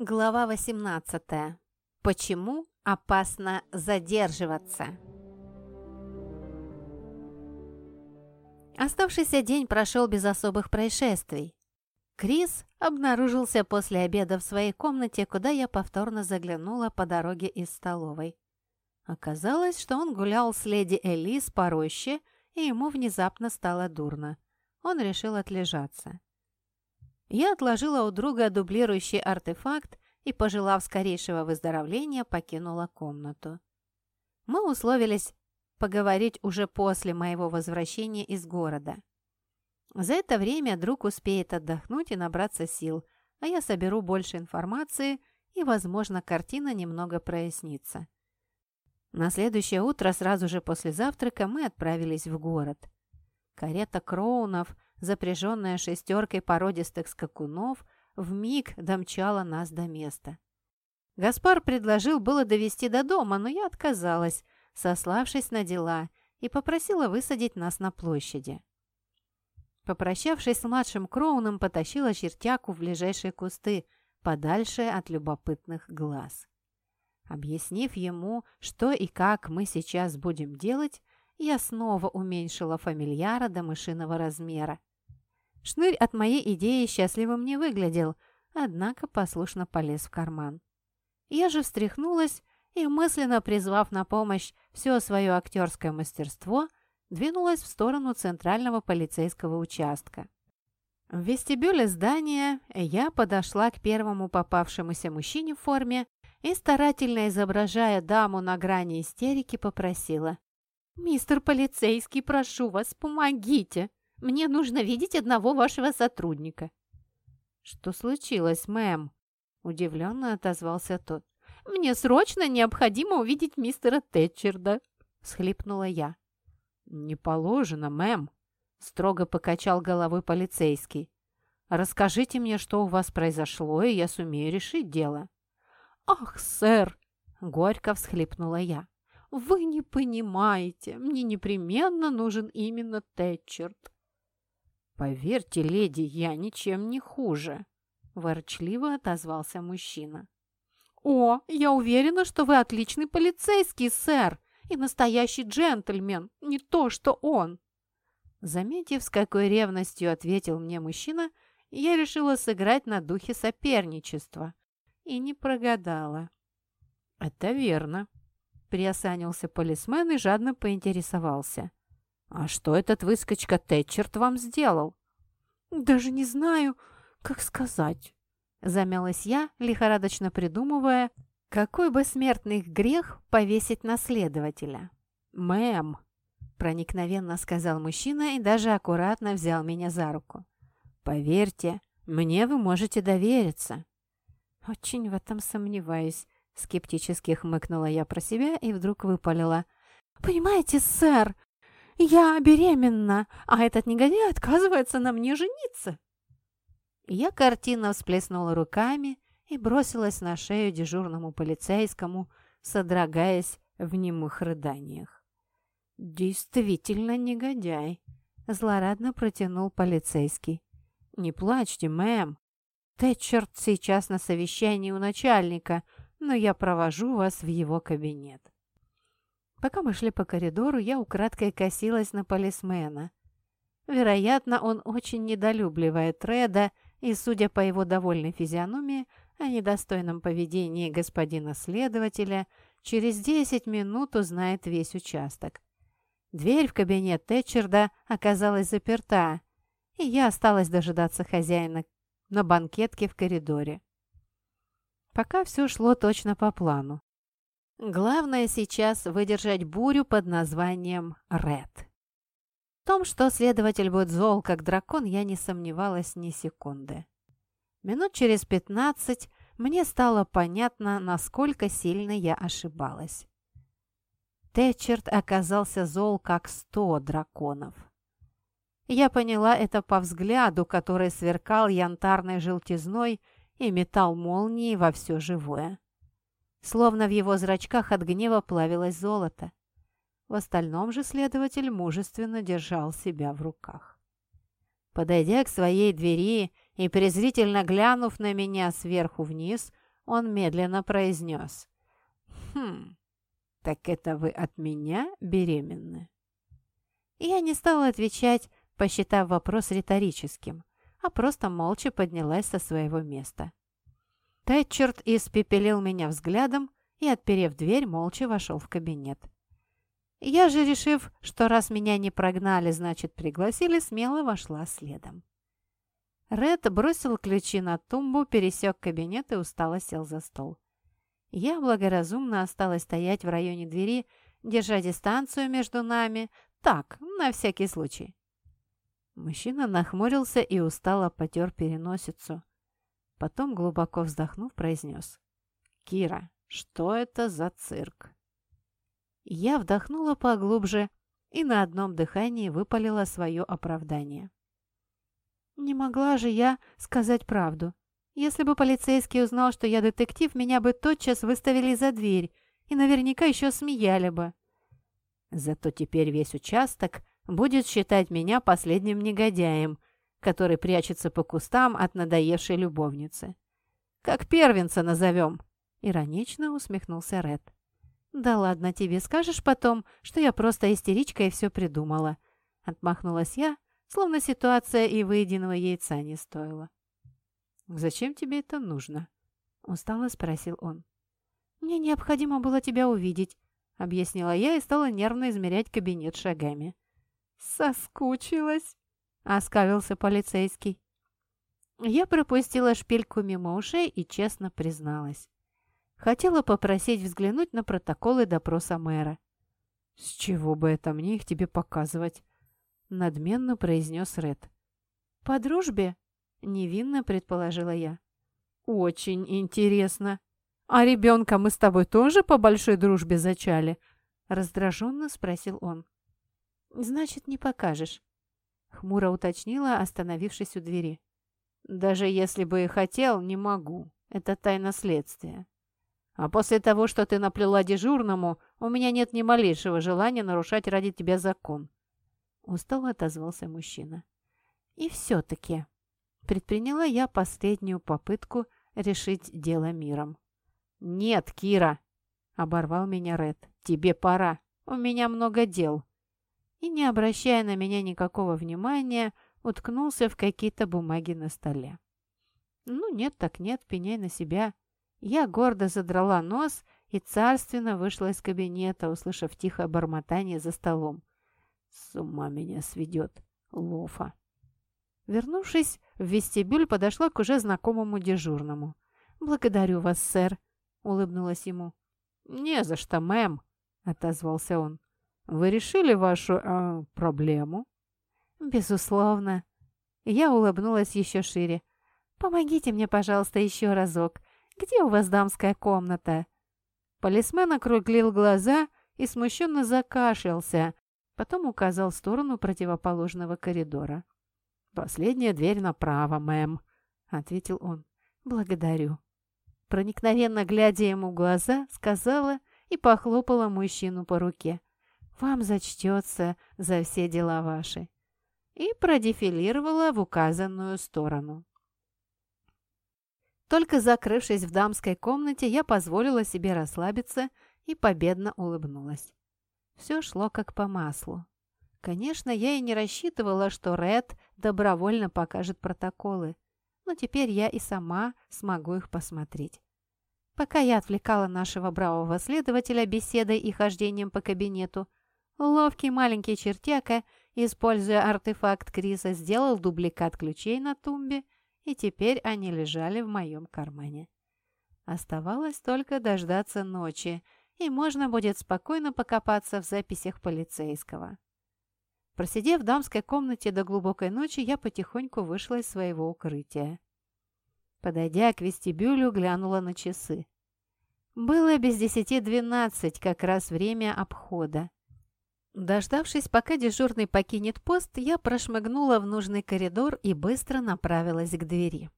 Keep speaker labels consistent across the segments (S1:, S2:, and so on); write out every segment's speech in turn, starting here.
S1: Глава 18. Почему опасно задерживаться? Оставшийся день прошел без особых происшествий. Крис обнаружился после обеда в своей комнате, куда я повторно заглянула по дороге из столовой. Оказалось, что он гулял с леди Элис по роще, и ему внезапно стало дурно. Он решил отлежаться. Я отложила у друга дублирующий артефакт и, пожелав скорейшего выздоровления, покинула комнату. Мы условились поговорить уже после моего возвращения из города. За это время друг успеет отдохнуть и набраться сил, а я соберу больше информации и, возможно, картина немного прояснится. На следующее утро, сразу же после завтрака, мы отправились в город. Карета Кроунов запряженная шестеркой породистых скакунов, вмиг домчала нас до места. Гаспар предложил было довести до дома, но я отказалась, сославшись на дела, и попросила высадить нас на площади. Попрощавшись с младшим Кроуном, потащила чертяку в ближайшие кусты, подальше от любопытных глаз. Объяснив ему, что и как мы сейчас будем делать, я снова уменьшила фамильяра до мышиного размера. Шнырь от моей идеи счастливым не выглядел, однако послушно полез в карман. Я же встряхнулась и, мысленно призвав на помощь все свое актерское мастерство, двинулась в сторону центрального полицейского участка. В вестибюле здания я подошла к первому попавшемуся мужчине в форме и, старательно изображая даму на грани истерики, попросила «Мистер полицейский, прошу вас, помогите! Мне нужно видеть одного вашего сотрудника». «Что случилось, мэм?» – удивленно отозвался тот. «Мне срочно необходимо увидеть мистера Тэтчерда», – схлипнула я. «Не положено, мэм», – строго покачал головой полицейский. «Расскажите мне, что у вас произошло, и я сумею решить дело». «Ах, сэр!» – горько всхлипнула я. «Вы не понимаете, мне непременно нужен именно Тэтчерд». «Поверьте, леди, я ничем не хуже», – ворчливо отозвался мужчина. «О, я уверена, что вы отличный полицейский, сэр, и настоящий джентльмен, не то что он!» Заметив, с какой ревностью ответил мне мужчина, я решила сыграть на духе соперничества. И не прогадала. «Это верно», Приосанился полисмен и жадно поинтересовался. «А что этот выскочка Тэтчерт вам сделал?» «Даже не знаю, как сказать», — замялась я, лихорадочно придумывая, какой бы смертный грех повесить на следователя. «Мэм», — проникновенно сказал мужчина и даже аккуратно взял меня за руку. «Поверьте, мне вы можете довериться». «Очень в этом сомневаюсь», Скептически хмыкнула я про себя и вдруг выпалила. «Понимаете, сэр, я беременна, а этот негодяй отказывается на мне жениться!» Я картинно всплеснула руками и бросилась на шею дежурному полицейскому, содрогаясь в немых рыданиях. «Действительно негодяй!» — злорадно протянул полицейский. «Не плачьте, мэм. Тэтчерт сейчас на совещании у начальника, но я провожу вас в его кабинет». Пока мы шли по коридору, я украдкой косилась на полисмена. Вероятно, он очень недолюбливает Реда, и, судя по его довольной физиономии, о недостойном поведении господина следователя, через 10 минут узнает весь участок. Дверь в кабинет Тэтчерда оказалась заперта, и я осталась дожидаться хозяина на банкетке в коридоре. Пока все шло точно по плану. Главное сейчас выдержать бурю под названием «Ред». В том, что следователь будет зол, как дракон, я не сомневалась ни секунды. Минут через пятнадцать мне стало понятно, насколько сильно я ошибалась. Тэтчерт оказался зол, как сто драконов. Я поняла это по взгляду, который сверкал янтарной желтизной и метал молнии во все живое. Словно в его зрачках от гнева плавилось золото. В остальном же следователь мужественно держал себя в руках. Подойдя к своей двери и презрительно глянув на меня сверху вниз, он медленно произнес. «Хм, так это вы от меня беременны?» Я не стала отвечать, посчитав вопрос риторическим, а просто молча поднялась со своего места. Тэтчерт испепелил меня взглядом и, отперев дверь, молча вошел в кабинет. Я же, решив, что раз меня не прогнали, значит, пригласили, смело вошла следом. Ред бросил ключи на тумбу, пересек кабинет и устало сел за стол. Я благоразумно осталась стоять в районе двери, держа дистанцию между нами, так, на всякий случай. Мужчина нахмурился и устало потер переносицу. Потом, глубоко вздохнув, произнес. «Кира, что это за цирк?» Я вдохнула поглубже и на одном дыхании выпалила свое оправдание. «Не могла же я сказать правду. Если бы полицейский узнал, что я детектив, меня бы тотчас выставили за дверь и наверняка еще смеяли бы. Зато теперь весь участок будет считать меня последним негодяем, который прячется по кустам от надоевшей любовницы. «Как первенца назовем!» — иронично усмехнулся Ред. «Да ладно тебе, скажешь потом, что я просто истеричка и все придумала». Отмахнулась я, словно ситуация и выеденного яйца не стоила. «Зачем тебе это нужно?» — устало спросил он. «Мне необходимо было тебя увидеть», — объяснила я и стала нервно измерять кабинет шагами. «Соскучилась», — оскалился полицейский. Я пропустила шпильку мимо ушей и честно призналась. Хотела попросить взглянуть на протоколы допроса мэра. «С чего бы это мне их тебе показывать?» — надменно произнес Ред. «По дружбе?» — невинно предположила я. «Очень интересно. А ребенка мы с тобой тоже по большой дружбе зачали?» — раздраженно спросил он. «Значит, не покажешь», — хмуро уточнила, остановившись у двери. «Даже если бы и хотел, не могу. Это тайна следствия. А после того, что ты наплела дежурному, у меня нет ни малейшего желания нарушать ради тебя закон». Устало отозвался мужчина. «И все-таки...» Предприняла я последнюю попытку решить дело миром. «Нет, Кира!» — оборвал меня Ред. «Тебе пора. У меня много дел» и, не обращая на меня никакого внимания, уткнулся в какие-то бумаги на столе. «Ну, нет так нет, пеняй на себя». Я гордо задрала нос и царственно вышла из кабинета, услышав тихое бормотание за столом. «С ума меня сведет, Лофа!» Вернувшись в вестибюль, подошла к уже знакомому дежурному. «Благодарю вас, сэр», — улыбнулась ему. «Не за что, мэм», — отозвался он. Вы решили вашу э, проблему?» «Безусловно». Я улыбнулась еще шире. «Помогите мне, пожалуйста, еще разок. Где у вас дамская комната?» Полисмен округлил глаза и смущенно закашлялся, потом указал в сторону противоположного коридора. «Последняя дверь направо, мэм», — ответил он. «Благодарю». Проникновенно глядя ему в глаза, сказала и похлопала мужчину по руке вам зачтется за все дела ваши», и продефилировала в указанную сторону. Только закрывшись в дамской комнате, я позволила себе расслабиться и победно улыбнулась. Все шло как по маслу. Конечно, я и не рассчитывала, что Ред добровольно покажет протоколы, но теперь я и сама смогу их посмотреть. Пока я отвлекала нашего бравого следователя беседой и хождением по кабинету, Ловкий маленький чертяка, используя артефакт Криса, сделал дубликат ключей на тумбе, и теперь они лежали в моем кармане. Оставалось только дождаться ночи, и можно будет спокойно покопаться в записях полицейского. Просидев в дамской комнате до глубокой ночи, я потихоньку вышла из своего укрытия. Подойдя к вестибюлю, глянула на часы. Было без десяти двенадцать, как раз время обхода. Дождавшись, пока дежурный покинет пост, я прошмыгнула в нужный коридор и быстро направилась к двери.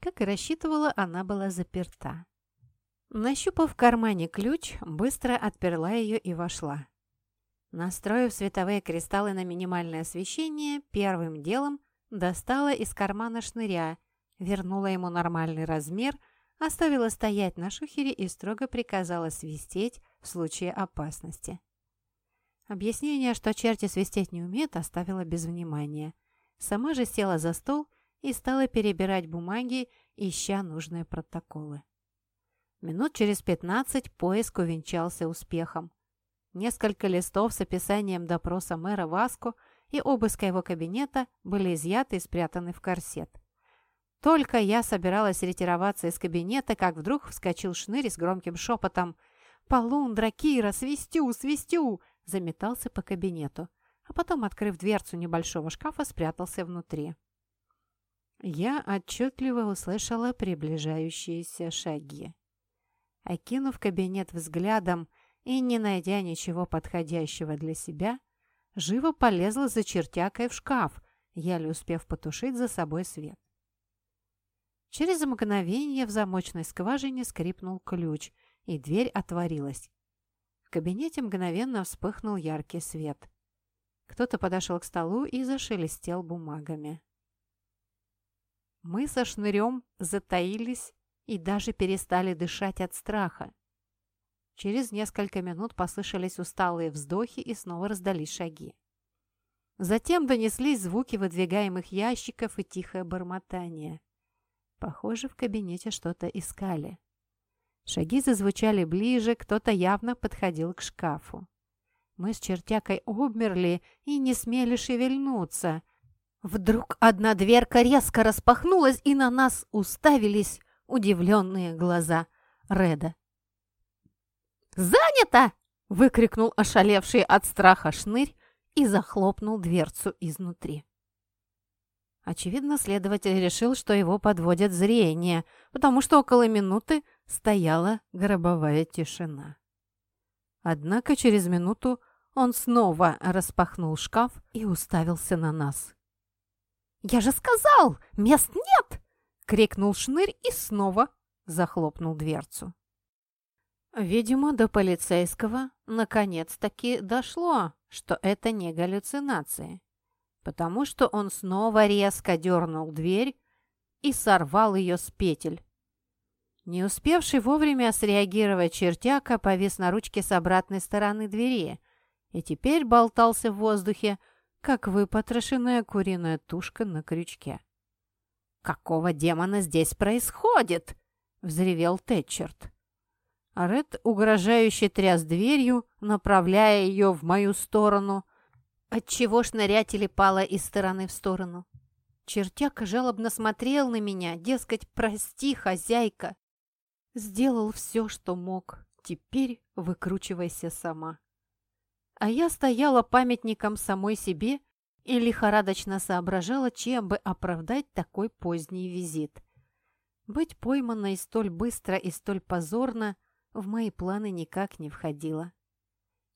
S1: Как и рассчитывала, она была заперта. Нащупав в кармане ключ, быстро отперла ее и вошла. Настроив световые кристаллы на минимальное освещение, первым делом достала из кармана шныря, вернула ему нормальный размер, оставила стоять на шухере и строго приказала свистеть в случае опасности. Объяснение, что черти свистеть не умеют, оставила без внимания. Сама же села за стол и стала перебирать бумаги, ища нужные протоколы. Минут через пятнадцать поиск увенчался успехом. Несколько листов с описанием допроса мэра Васко и обыска его кабинета были изъяты и спрятаны в корсет. Только я собиралась ретироваться из кабинета, как вдруг вскочил шнырь с громким шепотом «Полундра, Кира, свистю, свистю!» Заметался по кабинету, а потом, открыв дверцу небольшого шкафа, спрятался внутри. Я отчетливо услышала приближающиеся шаги. Окинув кабинет взглядом и не найдя ничего подходящего для себя, живо полезла за чертякой в шкаф, еле успев потушить за собой свет. Через мгновение в замочной скважине скрипнул ключ, и дверь отворилась. В кабинете мгновенно вспыхнул яркий свет. Кто-то подошел к столу и зашелестел бумагами. Мы со шнырем затаились и даже перестали дышать от страха. Через несколько минут послышались усталые вздохи и снова раздались шаги. Затем донеслись звуки выдвигаемых ящиков и тихое бормотание. Похоже, в кабинете что-то искали. Шаги зазвучали ближе, кто-то явно подходил к шкафу. Мы с чертякой обмерли и не смели шевельнуться. Вдруг одна дверка резко распахнулась, и на нас уставились удивленные глаза Реда. «Занято!» — выкрикнул ошалевший от страха шнырь и захлопнул дверцу изнутри. Очевидно, следователь решил, что его подводят зрение, потому что около минуты стояла гробовая тишина. Однако через минуту он снова распахнул шкаф и уставился на нас. «Я же сказал, мест нет!» — крикнул шнырь и снова захлопнул дверцу. Видимо, до полицейского наконец-таки дошло, что это не галлюцинации потому что он снова резко дернул дверь и сорвал ее с петель. Не успевший вовремя среагировать чертяка повис на ручке с обратной стороны двери и теперь болтался в воздухе, как выпотрошенная куриная тушка на крючке. «Какого демона здесь происходит?» — взревел Тэтчерт. Ред угрожающе тряс дверью, направляя ее в мою сторону, Отчего шнырять или пала из стороны в сторону? Чертяка жалобно смотрел на меня, дескать, прости, хозяйка. Сделал все, что мог. Теперь выкручивайся сама. А я стояла памятником самой себе и лихорадочно соображала, чем бы оправдать такой поздний визит. Быть пойманной столь быстро и столь позорно в мои планы никак не входило.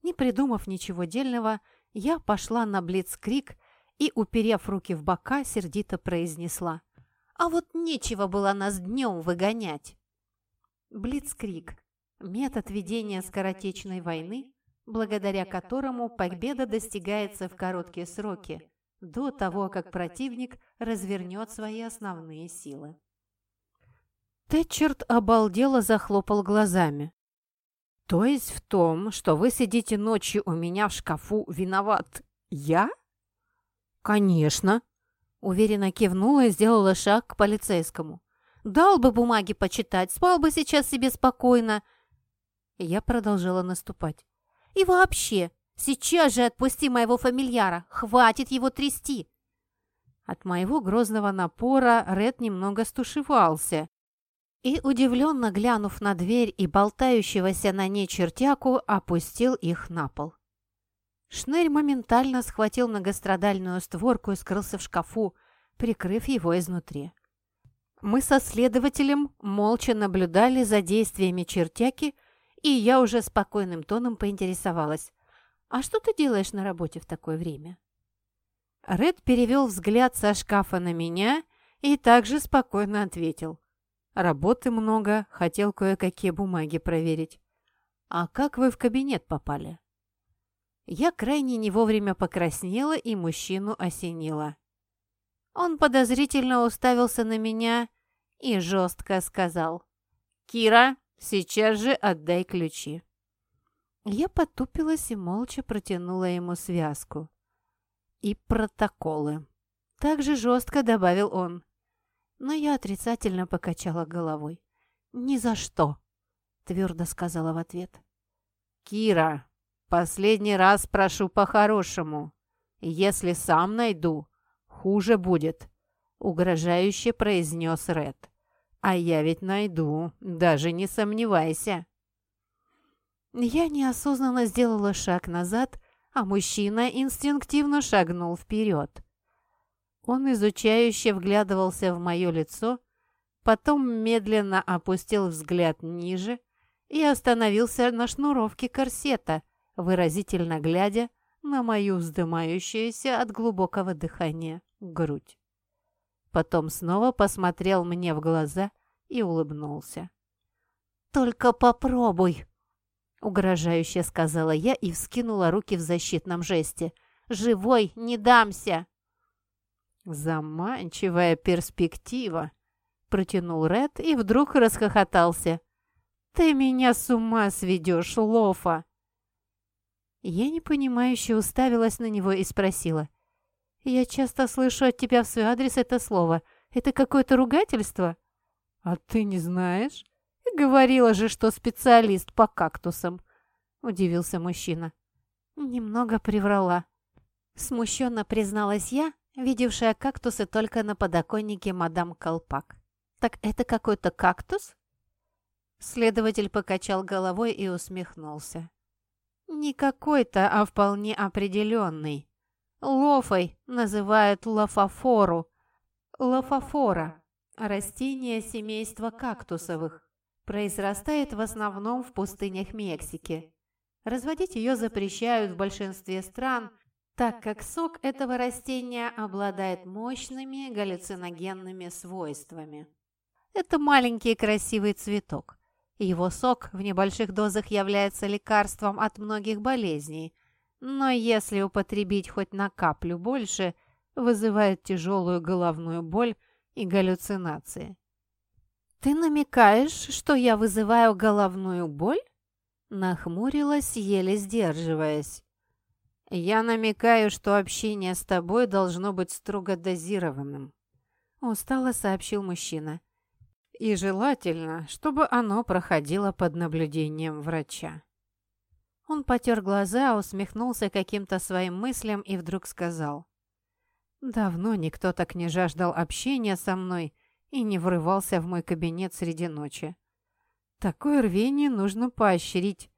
S1: Не придумав ничего дельного, я пошла на блицкрик и, уперев руки в бока, сердито произнесла. «А вот нечего было нас днем выгонять!» Блицкрик – метод ведения скоротечной войны, благодаря которому победа достигается в короткие сроки, до того, как противник развернет свои основные силы. Тэтчерт обалдело захлопал глазами. «То есть в том, что вы сидите ночью у меня в шкафу, виноват я?» «Конечно!» – уверенно кивнула и сделала шаг к полицейскому. «Дал бы бумаги почитать, спал бы сейчас себе спокойно!» Я продолжала наступать. «И вообще, сейчас же отпусти моего фамильяра, хватит его трясти!» От моего грозного напора Ред немного стушевался, и, удивленно глянув на дверь и болтающегося на ней чертяку, опустил их на пол. Шнырь моментально схватил многострадальную створку и скрылся в шкафу, прикрыв его изнутри. Мы со следователем молча наблюдали за действиями чертяки, и я уже спокойным тоном поинтересовалась. «А что ты делаешь на работе в такое время?» Ред перевел взгляд со шкафа на меня и также спокойно ответил. Работы много, хотел кое-какие бумаги проверить. А как вы в кабинет попали? Я крайне не вовремя покраснела и мужчину осенила. Он подозрительно уставился на меня и жестко сказал. «Кира, сейчас же отдай ключи». Я потупилась и молча протянула ему связку. «И протоколы». Так же жестко добавил он. Но я отрицательно покачала головой. «Ни за что», — твердо сказала в ответ. «Кира, последний раз прошу по-хорошему. Если сам найду, хуже будет», — угрожающе произнес Ред. «А я ведь найду, даже не сомневайся». Я неосознанно сделала шаг назад, а мужчина инстинктивно шагнул вперед. Он изучающе вглядывался в мое лицо, потом медленно опустил взгляд ниже и остановился на шнуровке корсета, выразительно глядя на мою вздымающуюся от глубокого дыхания грудь. Потом снова посмотрел мне в глаза и улыбнулся. «Только попробуй!» Угрожающе сказала я и вскинула руки в защитном жесте. «Живой не дамся!» «Заманчивая перспектива!» Протянул Ред и вдруг расхохотался. «Ты меня с ума сведешь, Лофа!» Я непонимающе уставилась на него и спросила. «Я часто слышу от тебя в свой адрес это слово. Это какое-то ругательство?» «А ты не знаешь?» «Говорила же, что специалист по кактусам», — удивился мужчина. «Немного приврала». Смущенно призналась я, видевшая кактусы только на подоконнике мадам Колпак. «Так это какой-то кактус?» Следователь покачал головой и усмехнулся. «Не какой-то, а вполне определенный. Лофой называют лофофору. Лофофора – растение семейства кактусовых. Произрастает в основном в пустынях Мексики. Разводить ее запрещают в большинстве стран, так как сок этого растения обладает мощными галлюциногенными свойствами. Это маленький красивый цветок. Его сок в небольших дозах является лекарством от многих болезней, но если употребить хоть на каплю больше, вызывает тяжелую головную боль и галлюцинации. «Ты намекаешь, что я вызываю головную боль?» Нахмурилась, еле сдерживаясь. «Я намекаю, что общение с тобой должно быть строго дозированным», устало сообщил мужчина. «И желательно, чтобы оно проходило под наблюдением врача». Он потер глаза, усмехнулся каким-то своим мыслям и вдруг сказал. «Давно никто так не жаждал общения со мной и не врывался в мой кабинет среди ночи. Такое рвение нужно поощрить.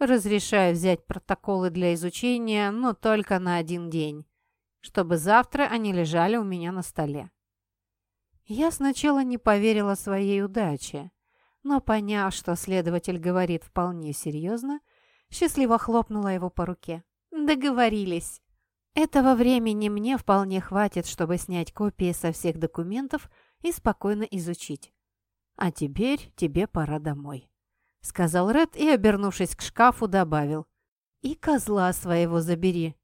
S1: Разрешаю взять протоколы для изучения, но только на один день, чтобы завтра они лежали у меня на столе. Я сначала не поверила своей удаче, но, поняв, что следователь говорит вполне серьезно, счастливо хлопнула его по руке. «Договорились!» Этого времени мне вполне хватит, чтобы снять копии со всех документов и спокойно изучить. А теперь тебе пора домой», — сказал Ред и, обернувшись к шкафу, добавил. «И козла своего забери».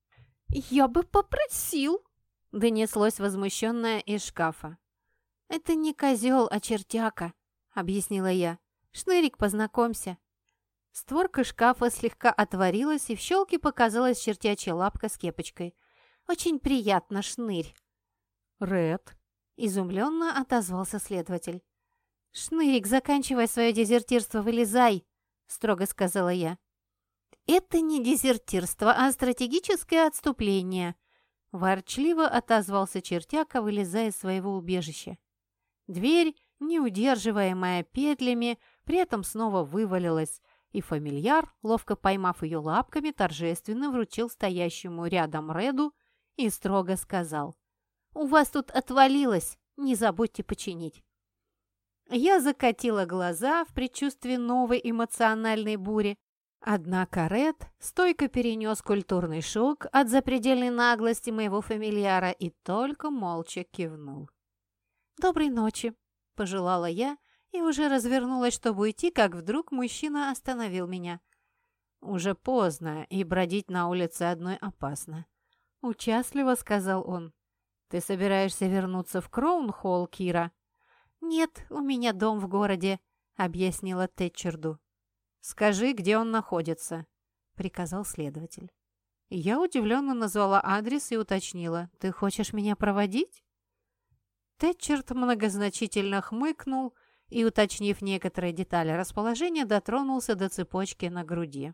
S1: «Я бы попросил», — донеслось возмущенное из шкафа. «Это не козел, а чертяка», — объяснила я. «Шнырик, познакомься». Створка шкафа слегка отворилась, и в щелке показалась чертячья лапка с кепочкой. «Очень приятно, шнырь!» «Ред!» — изумленно отозвался следователь. «Шнырик, заканчивай свое дезертирство, вылезай!» — строго сказала я. «Это не дезертирство, а стратегическое отступление», — ворчливо отозвался чертяка, вылезая из своего убежища. Дверь, неудерживаемая петлями, при этом снова вывалилась, и фамильяр, ловко поймав ее лапками, торжественно вручил стоящему рядом Реду и строго сказал. «У вас тут отвалилось, не забудьте починить». Я закатила глаза в предчувствии новой эмоциональной бури, однако Ред стойко перенес культурный шок от запредельной наглости моего фамильяра и только молча кивнул. «Доброй ночи», — пожелала я, — и уже развернулась, чтобы уйти, как вдруг мужчина остановил меня. «Уже поздно, и бродить на улице одной опасно», — участливо сказал он. «Ты собираешься вернуться в Кроунхолл, Кира?» «Нет, у меня дом в городе», — объяснила Тэтчерду. «Скажи, где он находится», — приказал следователь. Я удивленно назвала адрес и уточнила. «Ты хочешь меня проводить?» Тэтчерт многозначительно хмыкнул и, уточнив некоторые детали расположения, дотронулся до цепочки на груди.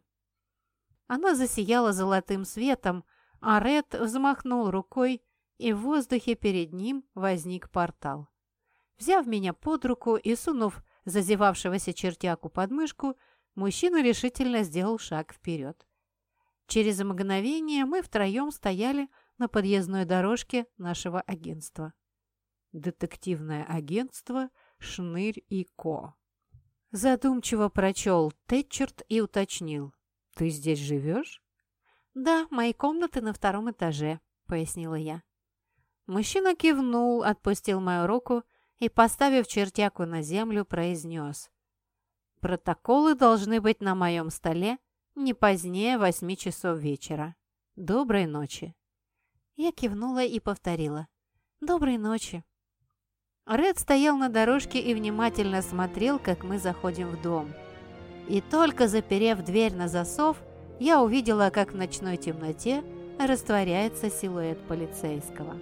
S1: Она засияла золотым светом, а Ред взмахнул рукой, и в воздухе перед ним возник портал. Взяв меня под руку и сунув зазевавшегося чертяку под мышку, мужчина решительно сделал шаг вперед. Через мгновение мы втроем стояли на подъездной дорожке нашего агентства. Детективное агентство «Шнырь и Ко». Задумчиво прочел Тэтчерт и уточнил. «Ты здесь живешь?» «Да, мои комнаты на втором этаже», — пояснила я. Мужчина кивнул, отпустил мою руку и, поставив чертяку на землю, произнес. «Протоколы должны быть на моем столе не позднее восьми часов вечера. Доброй ночи!» Я кивнула и повторила. «Доброй ночи!» Ред стоял на дорожке и внимательно смотрел, как мы заходим в дом. И только заперев дверь на засов, я увидела, как в ночной темноте растворяется силуэт полицейского.